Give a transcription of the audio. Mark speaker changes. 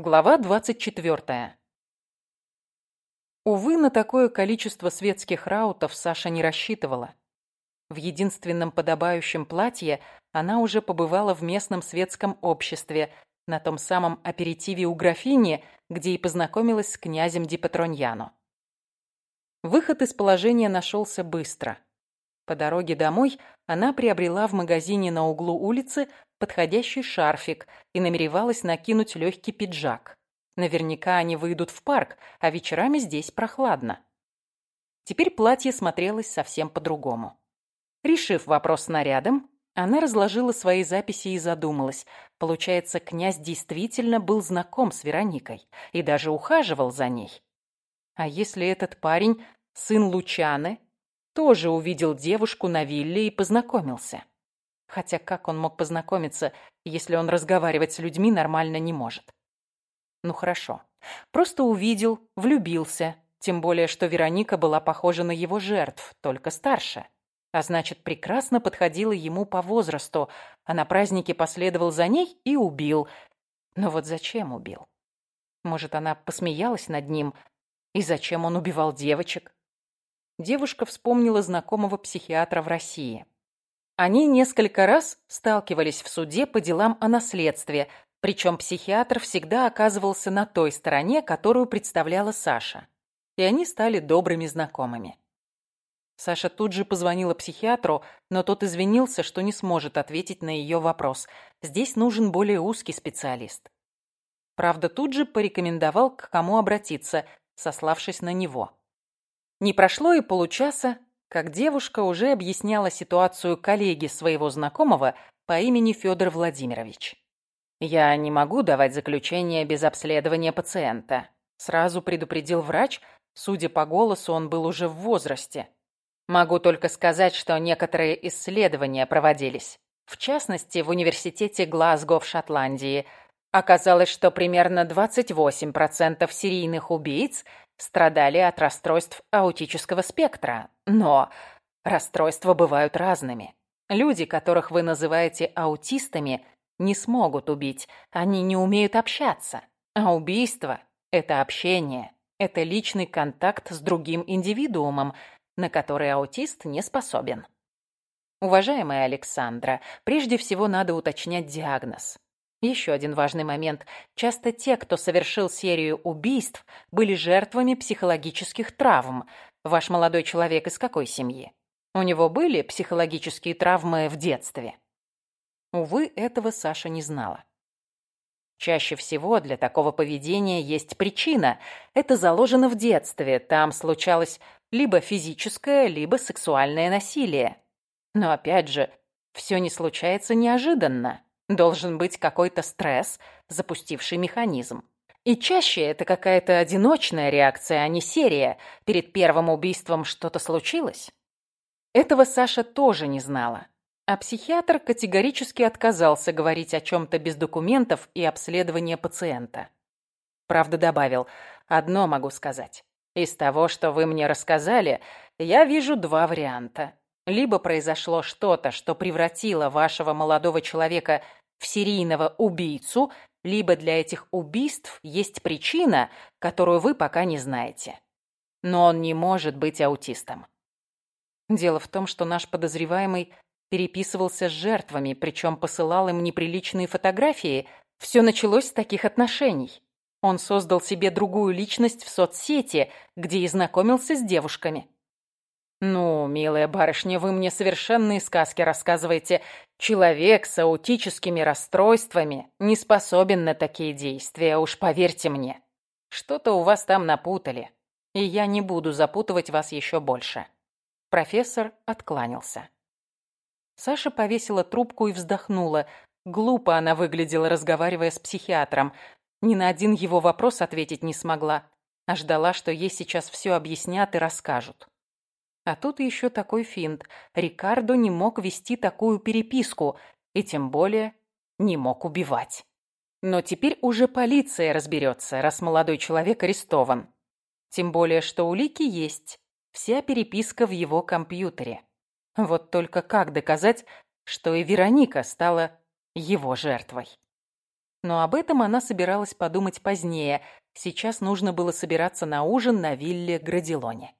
Speaker 1: Глава 24. Увы, на такое количество светских раутов Саша не рассчитывала. В единственном подобающем платье она уже побывала в местном светском обществе, на том самом аперитиве у графини, где и познакомилась с князем Ди Патроньяно. Выход из положения нашелся быстро. По дороге домой она приобрела в магазине на углу улицы подходящий шарфик и намеревалась накинуть легкий пиджак. Наверняка они выйдут в парк, а вечерами здесь прохладно. Теперь платье смотрелось совсем по-другому. Решив вопрос с нарядом, она разложила свои записи и задумалась. Получается, князь действительно был знаком с Вероникой и даже ухаживал за ней. А если этот парень, сын Лучаны, тоже увидел девушку на вилле и познакомился? Хотя как он мог познакомиться, если он разговаривать с людьми нормально не может? Ну хорошо. Просто увидел, влюбился. Тем более, что Вероника была похожа на его жертв, только старше. А значит, прекрасно подходила ему по возрасту, а на празднике последовал за ней и убил. Но вот зачем убил? Может, она посмеялась над ним? И зачем он убивал девочек? Девушка вспомнила знакомого психиатра в России. Они несколько раз сталкивались в суде по делам о наследстве, причем психиатр всегда оказывался на той стороне, которую представляла Саша. И они стали добрыми знакомыми. Саша тут же позвонила психиатру, но тот извинился, что не сможет ответить на ее вопрос. Здесь нужен более узкий специалист. Правда, тут же порекомендовал, к кому обратиться, сославшись на него. Не прошло и получаса, как девушка уже объясняла ситуацию коллеге своего знакомого по имени Федор Владимирович. «Я не могу давать заключение без обследования пациента», сразу предупредил врач, судя по голосу, он был уже в возрасте. «Могу только сказать, что некоторые исследования проводились. В частности, в университете Глазго в Шотландии. Оказалось, что примерно 28% серийных убийц страдали от расстройств аутического спектра. Но расстройства бывают разными. Люди, которых вы называете аутистами, не смогут убить. Они не умеют общаться. А убийство – это общение. Это личный контакт с другим индивидуумом, на который аутист не способен. Уважаемая Александра, прежде всего надо уточнять диагноз. Еще один важный момент. Часто те, кто совершил серию убийств, были жертвами психологических травм. Ваш молодой человек из какой семьи? У него были психологические травмы в детстве? Увы, этого Саша не знала. Чаще всего для такого поведения есть причина. Это заложено в детстве. Там случалось либо физическое, либо сексуальное насилие. Но опять же, все не случается неожиданно. Должен быть какой-то стресс, запустивший механизм. И чаще это какая-то одиночная реакция, а не серия. Перед первым убийством что-то случилось? Этого Саша тоже не знала. А психиатр категорически отказался говорить о чем-то без документов и обследования пациента. Правда, добавил, одно могу сказать. Из того, что вы мне рассказали, я вижу два варианта. Либо произошло что-то, что превратило вашего молодого человека в серийного убийцу, либо для этих убийств есть причина, которую вы пока не знаете. Но он не может быть аутистом. Дело в том, что наш подозреваемый переписывался с жертвами, причем посылал им неприличные фотографии. Все началось с таких отношений. Он создал себе другую личность в соцсети, где и знакомился с девушками. «Ну, милая барышня, вы мне совершенные сказки рассказываете. Человек с аутическими расстройствами не способен на такие действия, уж поверьте мне. Что-то у вас там напутали, и я не буду запутывать вас еще больше». Профессор откланялся. Саша повесила трубку и вздохнула. Глупо она выглядела, разговаривая с психиатром. Ни на один его вопрос ответить не смогла, а ждала, что ей сейчас все объяснят и расскажут. А тут еще такой финт. Рикардо не мог вести такую переписку и тем более не мог убивать. Но теперь уже полиция разберется, раз молодой человек арестован. Тем более, что улики есть. Вся переписка в его компьютере. Вот только как доказать, что и Вероника стала его жертвой? Но об этом она собиралась подумать позднее. Сейчас нужно было собираться на ужин на вилле Градилоне.